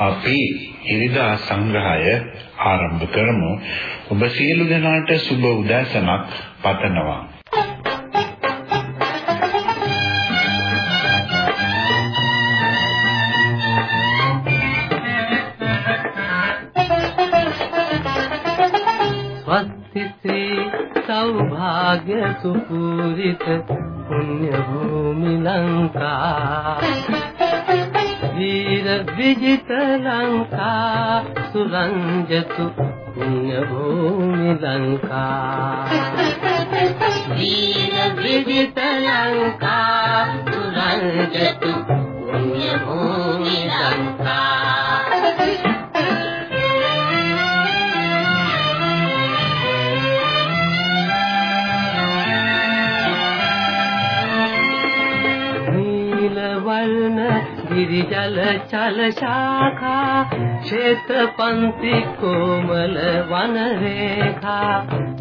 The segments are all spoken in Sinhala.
අපි ඉරිදා සංග්‍රහය ආරම්භ කරමු. ඔබ සියලු දෙනාට සුබ උදෑසනක් පතනවා. සෞභාග්‍ය සුපූරිත පුණ්‍ය භූමි ලංකා. වීර විජිත ලංකා සුරංජතු පුණ්‍ය භූමි ලංකා වීර විජිත ලංකා සුරංජතු गिरिजल चल शाखा क्षेत्र पंक्ति कोमल वन रेखा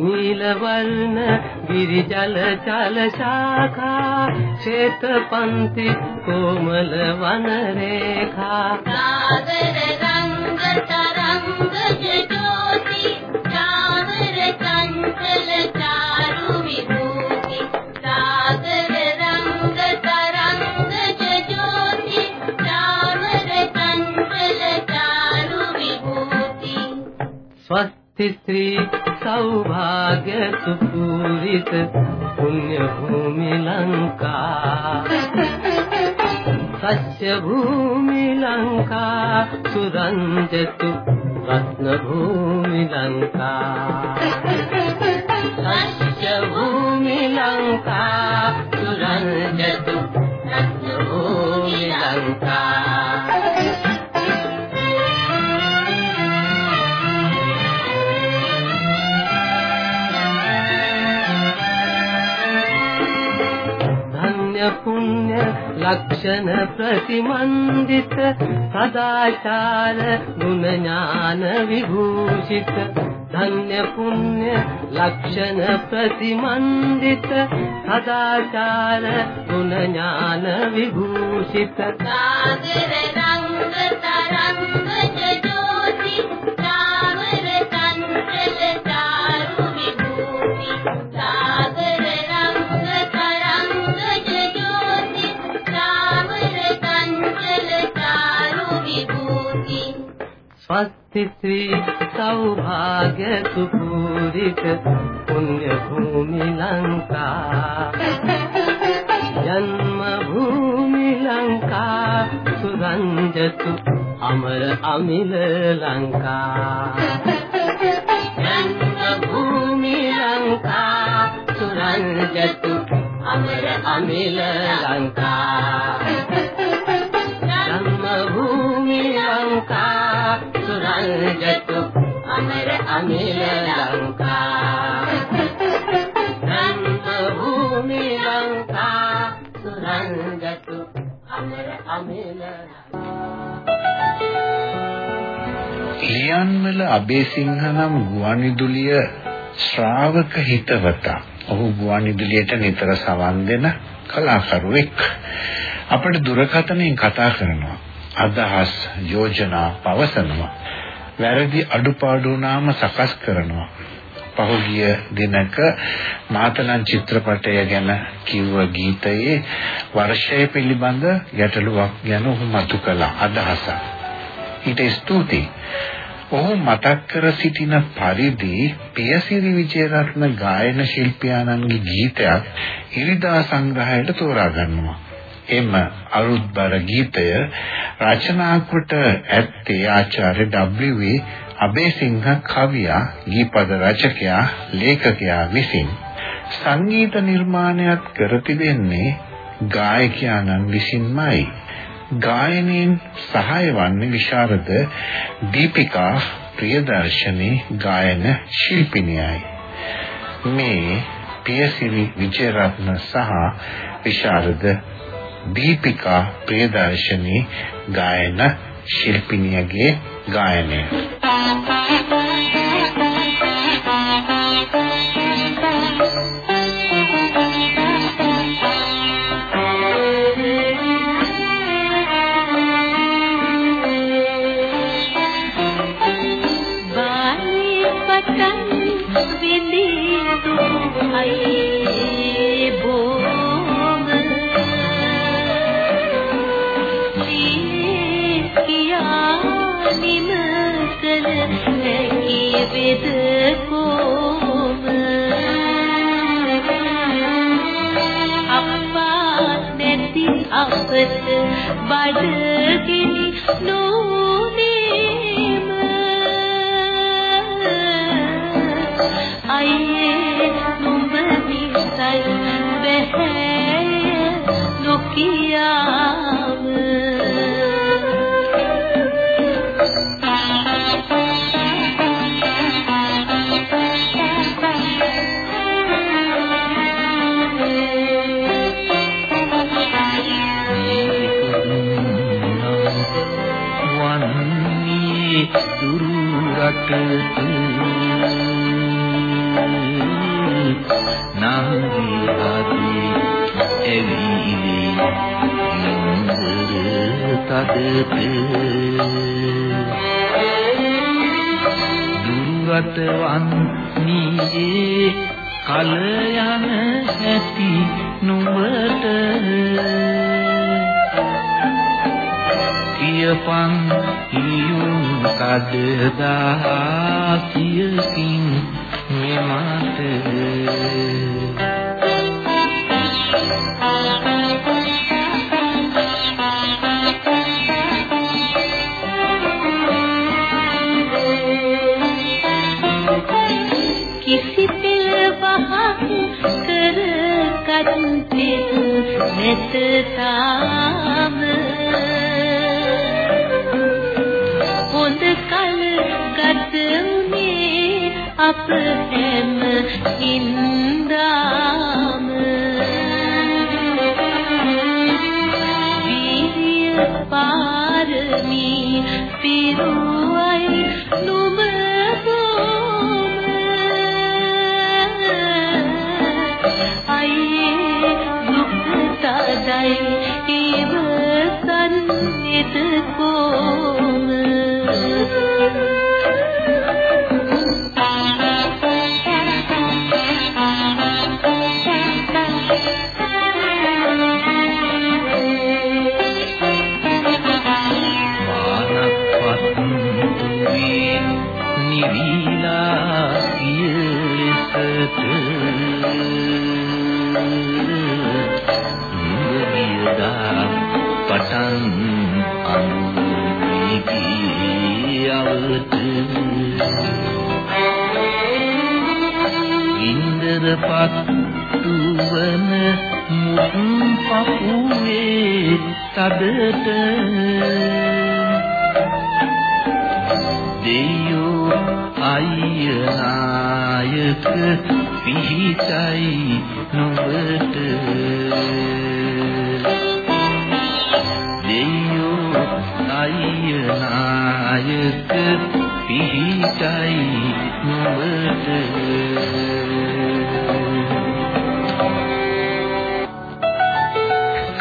नील वर्ण गिरिजल चल शाखा क्षेत्र पंक्ति कोमल वन रेखा सागर रंग तरंग ස්ත්‍රී සෞභාග්‍ය සුපූරිත පුණ්‍ය භූමි ලංකා. සත්‍ය භූමි ලංකා සුරංජතු රත්න භූමි ලංකා. සත්‍ය භූමි ලංකා. लक्षण प्रति मण्डित सदाचार गुणज्ञान विभूषित धन्य पुण्य लक्षण प्रतिमन्दित सदाचार गुणज्ञान विभूषित පතිත්‍රි සෞභාග්‍ය සුපූරිත පුණ්‍ය භූමි ලංකා. ජන්ම භූමි ලංකා සුරංජතු අමර අමිල ලංකා. ජන්ම භූමි ලංකා සුරංජතු අමර අමිල ලංකා. සංජතු අමර අමිල ලංකා රන්ත භූමි ලංකා සුරංගතු අමර අමිල ලියන්වල අබේසිංහ නම් ගුවන්විදුලිය ශ්‍රාවක හිතවතා. ඔහු ගුවන්විදුලියට නිතර සවන් දෙන කලාකරුවෙක්. අපට දුරකථනයෙන් කතා කරනවා. අදහස් යෝජනා පවසනවා වැරදි අඩුපාඩු නාම සකස් කරනවා. පහුගිය දිනක මාතලන් චිත්‍රපටය ගැන කිව්ව ගීතයේ වර්ෂය පිළිබඳ ගැටලුවක් ගැන ඔහු මතු කළ අදහසක්. ඊට ස්තුතියි. ඔහු මතක් කර සිටින පරිදි පියසිරි විජේරත්න ගායන ශිල්පියාණන්ගේ ගීතයක් ඉරිදා සංග්‍රහයට තෝරා ගන්නවා. එම අරුත්බර ගීතය රචනා කොට ඇත්තේ ආචාර්ය W.A. අබේසිංහ කවියා ගීපද රචකයා ලේඛකයා විසින් සංගීත නිර්මාණයත් කර තිබෙන්නේ ගායකයාණන් විසින්මයි. ගායනයෙන් සහාය වන්නේ විශාරද දීපිකා ප්‍රියදර්ශනී ගායන ශිල්පිනියයි. මේ පියසිරි විජයරත්න සහ විශාරද දීපිකා ප්‍රියදර්ශනී ගායන ශිල්පිනියගේ ගායනය. බඩ රටට නම් ආදී එවිලි නන්දර තදට දුරට වන්නේ කල යන ඇති නුඹට කියපන් ඊයුම් කඩදා සියකින් මෙමට? කිසි පෙළවහක් කර කන්තේ නැත තාම අප හැම ඉන්දාම. වීර්ය පාරමී පිරුවයි නුඹ බොම. අයියේ දුක් තදයි ඉවසන් එත කොම නිවිලා ඉලෙසට නිවිලා පටන් අනුවිගියවත ඉන්දරපත් තුවන මුතුන් පපුවේ තදට අයියායක පිහිටයි නොබට දෙයෝ අයියායක පිහිටයි නොබට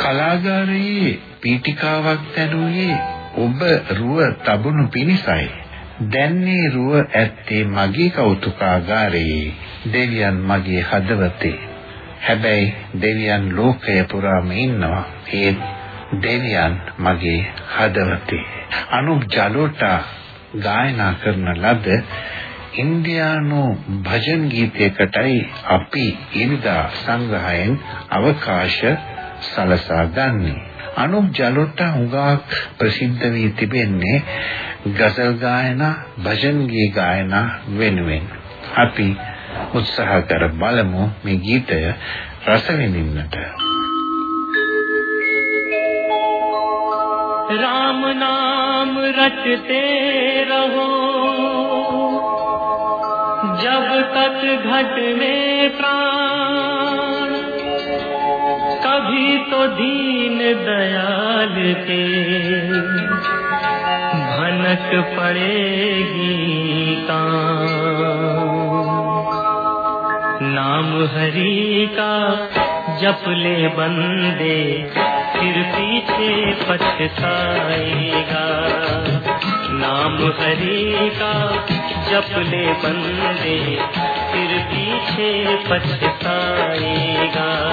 කලාගාරයේ පීඨිකාවක් දැනුවේ ඔබ රුව තබුණු පිණිසයි. දැන්නේ රුව ඇත්තේ මගේ කෞතුකාගාරයේ දෙවියන් මගේ හදවතේ. හැබැයි දෙවියන් ලෝකය පුරාම ඉන්නවා. ඒ දෙවියන් මගේ හදවතේ. අනුප් ජලෝටා ගායනා කරන ලද ඉන්දියානු භජන් ගීතයකටයි අපි ඉරිදා සංග්‍රහයෙන් අවකාශ සලසා ගන්නේ. අනුප් ජලෝටා හුඟක් ප්‍රසිද්ධ වී තිබෙන්නේ ගසල් ගායනා, භජන් ගී ගායනා වෙනුවෙන්. අපි උත්සාහ කර බලමු මේ ගීතය රස විඳින්නට. राम नाम रटते रहो जब तक घट में प्राण تو دین دیال کے۔ بھنک پڑے گی نام ہری کا جپ لے بندے، پھر پیچھے پچھتائے گا۔ نام ہری کا جپ لے بندے، پھر پیچھے پچھتائے گا۔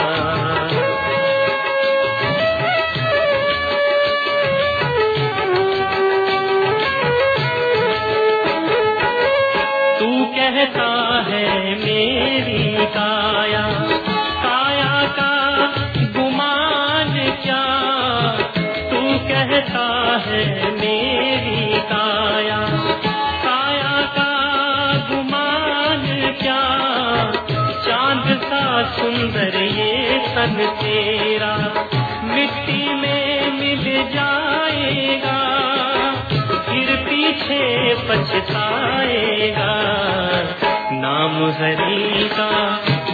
گزری کا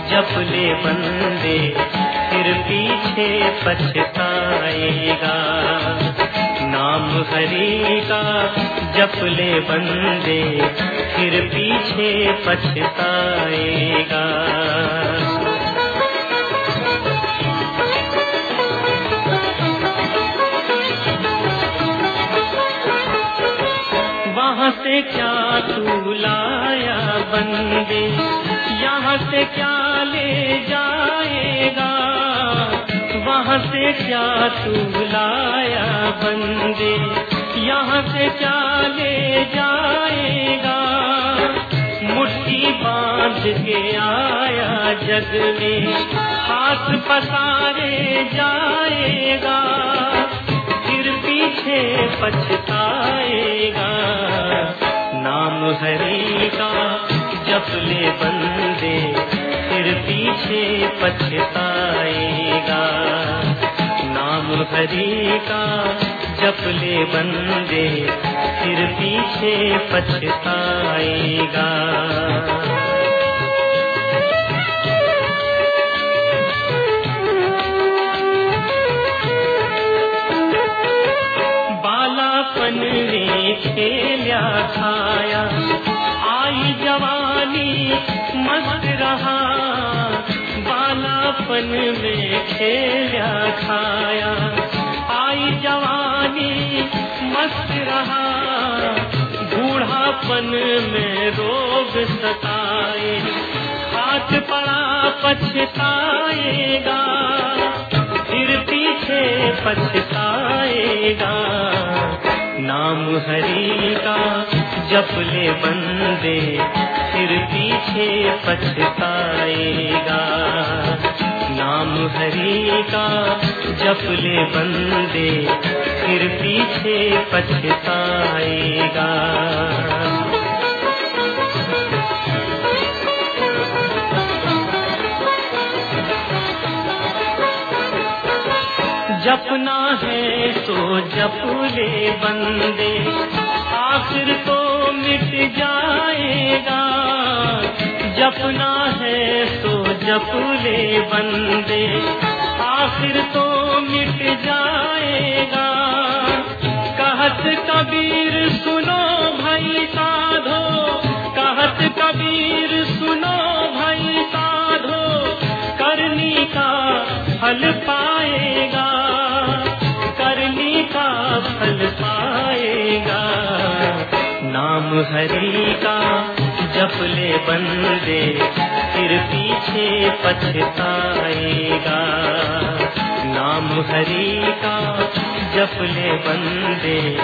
جب لے بندے، پھر پیچھے پچھتائے گا نام ہری کا جب لے بندے، پھر پیچھے پچھتائے گا کیا تو بندے؟ یہاں سے کیا لے جائے گا؟ وہاں سے کیا تلایا بندے؟ یہاں سے کیا لے جائے گا؟ مٹھی باندھ کے آیا جگ میں، ہاتھ پسارے جائے گا۔ پھر پیچھے پچھتائے گا۔ نام ہری کا جب لے بندے پھر پیچھے پچھتائے گا۔ نام ہری کا جب لے بندے پھر پیچھے پچھتائے گا۔ کھیلیا کھایا۔ آئی جوانی مست رہا۔ بالا پن میں کھیلیا کھایا۔ آئی جوانی مست رہا۔ بوڑھا پن میں روگ ستائے۔ ہاتھ پڑا پچھتائے گا۔ پھر پیچھے پچھتائے گا۔ نام ہری کا جب لے بندے، پھر پیچھے پچھتائے گا نام ہری کا جب لے بندے، پھر پیچھے پچھتائے گا جپنا ہے تو جپ لے بندے۔ آخر تو مٹ جائے گا۔ جپنا ہے تو جپ لے بندے۔ آخر تو مٹ جائے گا۔ کہت کبیر سنو بھائی سادھو۔ کہت کبیر سنو بھائی سادھو۔ کرنی کا پھل پائے گا، کرنی کا پھل پائے گا۔ نام ہری کا جب لے بندے، پھر پیچھے پچھتائے گا۔ نام ہری کا جب لے بندے،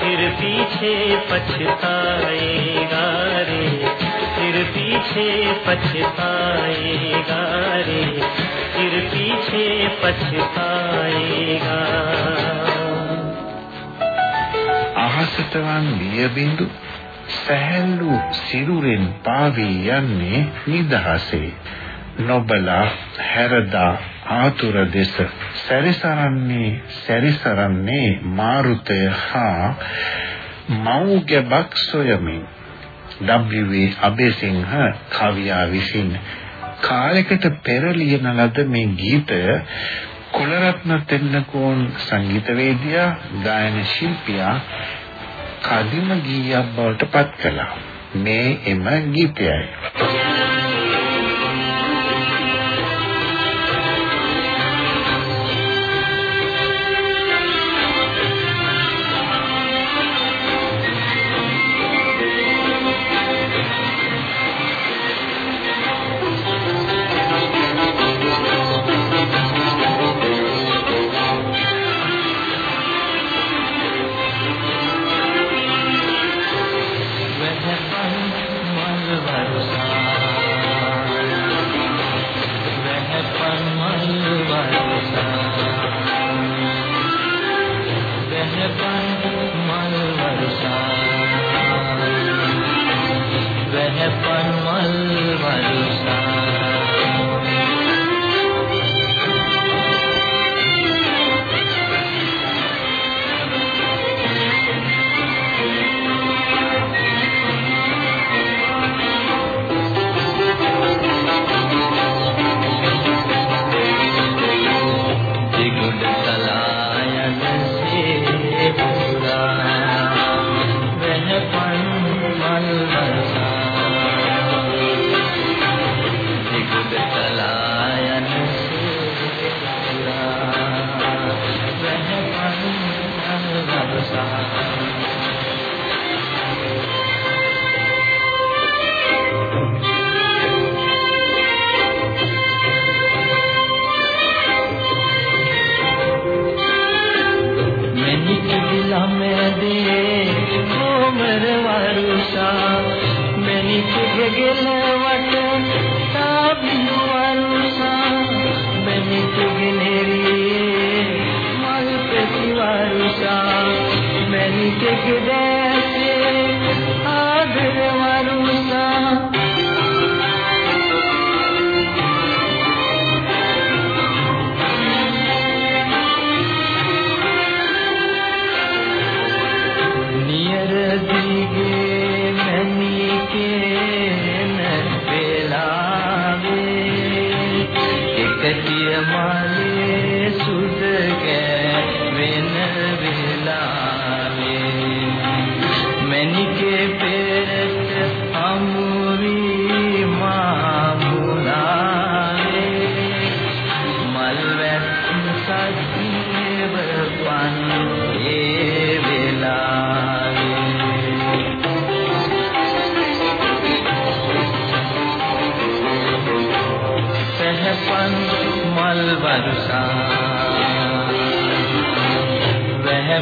پھر پیچھے پچھتائے گا۔ رے फिर पीछे पछताएगा रे फिर पीछे पछताएगा අහසට වන් දිය බිඳු සැහැල්ලු සිරුරෙන් පාවී යන්නේ නිදහසේ නොබලා හැරදා ආතුර දෙස සැරිසරන්නේ සැරිසරන්නේ මාරුතය හා මෞග්‍යබක් සොයමින් W.A. අබේසිංහ කවියා විසින් කාලයකට පෙර ලියන ලද මේ ගීතය කුලරත්න තෙන්නකෝන් සංගීතවේදියා ගායන ශිල්පියා කදිම ගීයක් බවට පත් කළා. මේ එම ගීතයයි. Amen.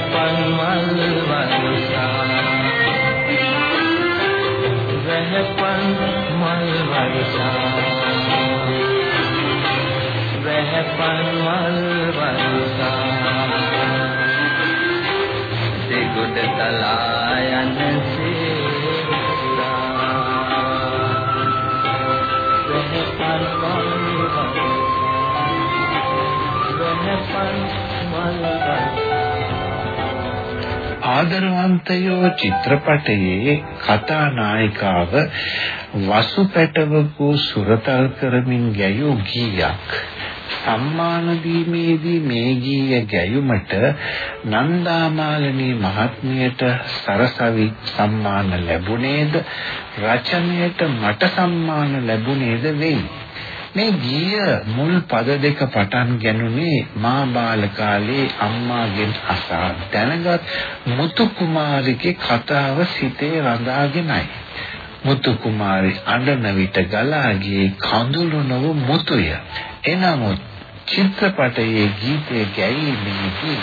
පන්වල් වර්ෂා රහපන් මල් වර්ෂා රහපන් මල් වර්ෂා දෙගොඩ තලා යන්නේ රහපන් මල් වර්ෂා රහපන් මල් වර්ෂා ආදරවන්තයෝ චිත්‍රපටයේ කතා නායිකාව වසු පැටවකු සුරතල් කරමින් ගැයූ ගීයක්. සම්මාන දීමේදී මේ ගීය ගැයුමට නන්දාමාලිනී මහත්මියට සරසවි සම්මාන ලැබුණේද? රචනයට මට සම්මාන ලැබුණේද වෙයි. මේ ගීය මුල් පද දෙක පටන් ගැනුනේ මා බාල කාලේ අම්මාගෙන් අසා දැනගත් මුතු කුමාරිගේ කතාව සිතේ රඳාගෙනයි. මුතු කුමාරි අඬන විට ගලා ගියේ කඳුළු නොව මුතුය. එනමුත් චිත්‍රපටයේ ගීතය ගැයීමේදී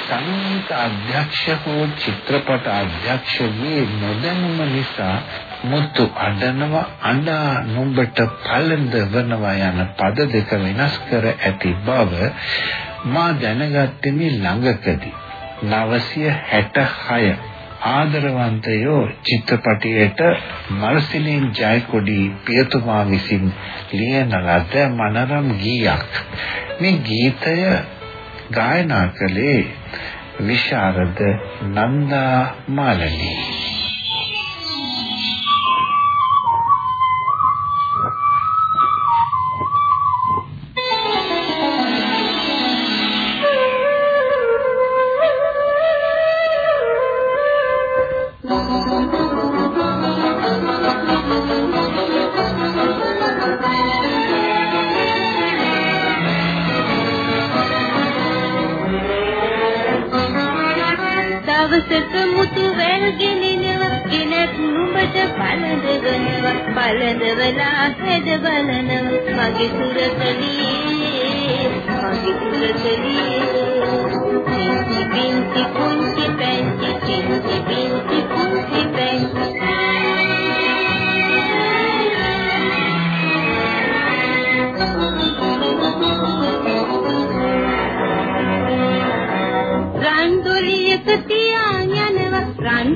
සංගීත අධ්‍යක්ෂ හෝ චිත්‍රපට අධ්‍යක්ෂගේ නොදැනුම නිසා මුතු අඬනව අඬා නුඹට පළඳ වනවා යන පද දෙක වෙනස් කර ඇති බව මා දැනගත්තේ මේ ළඟකදී 966 ආදරවන්තයෝ චිත්‍රපටයේට මර්සිලින් ජයකොඩි පියතුමා විසින් ලියන ලද මනරම් ගීයක්. මේ ගීතය ගායනා කළේ විශාරද නන්දා මාලනී. දවසක මුතු වැල් ගෙනෙනවා ගෙනත් නුඹට පළඳවනවා. පළඳවලා හැද බලනවා. මගේ සුරතලියේ මගේ සුරතලියේ. චින්ති බින්ති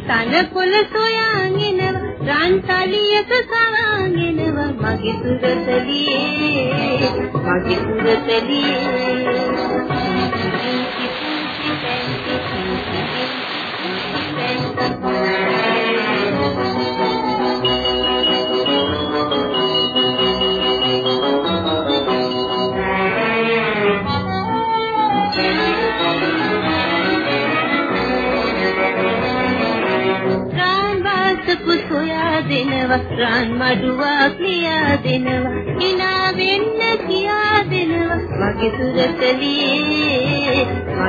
තන පොළ සොයාන් එනවා රන් තලියක සවාන් එනවා මගේ සුරතලියේ මගේ සුරතලියේ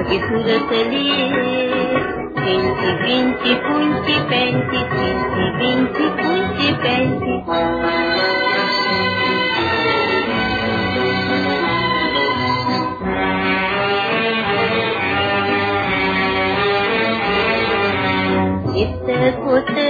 මගේ සුරතලියේ පින්ති පින්ති පුංචි පැන්ති පින්ති පින්ති පුංචි පැන්ති. එතකොට මා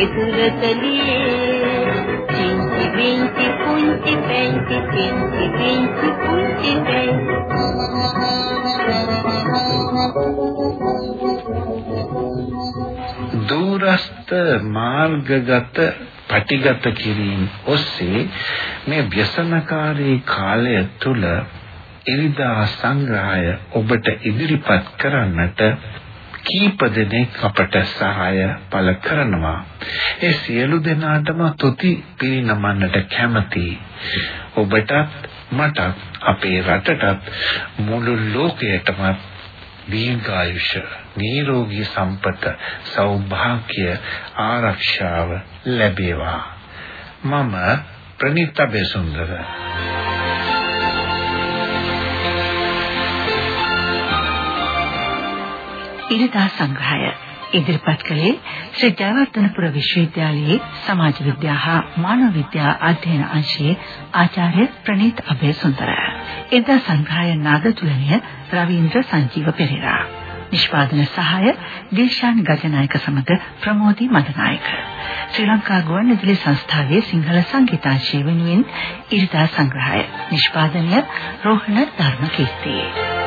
මගේ සුරතලියේ චින්ති බින්ති පුංචි පැන්ති චින්ති බින්ති පුංචි පැන්ති දුරස්ත මාර්ගගත පටිගත කිරීම ඔස්සේ මේ ව්‍යසනකාරී කාලය තුල ඉරිදා සංග්‍රහය ඔබට ඉදිරිපත් කරන්නට කීප දෙනෙක් අපට සහාය පළ කරනවා. ඒ සියලු දෙනාටම තුති පිරිනමන්නට කැමැති. ඔබටත් මටත් අපේ රටටත් මුළු ලෝකයටම දීර්ඝායුෂ නිරෝගී සම්පත සෞභාග්‍ය ආරක්ෂාව ලැබේවා. මම ප්‍රණීත බෙසුන්දර. ඉරිදා සංග්‍රහය ඉදිරිපත් කළේ ශ්‍රී ජයවර්ධනපුර විශ්වවිද්‍යාලයේ සමාජ විද්‍යා හා මානව විද්‍යා අධ්‍යයන අංශයේ ආචාර්ය ප්‍රනීත් අබේසුන්දර. ඉරිදා සංග්‍රහය නාදතුලනය රවීන්ද්‍ර සංජීව පෙරේරා. නිෂ්පාදන සහාය දිල්ෂාන් ගජනායක සමග ප්‍රමෝදි මදනායක. ශ්‍රී ලංකා ගුවන්විදුලි සංස්ථාවේ සිංහල සංගීතාංශය වෙනුවෙන් ඉරිදා සංග්‍රහය. නිෂ්පාදනය රෝහණ ධර්මකීර්ති.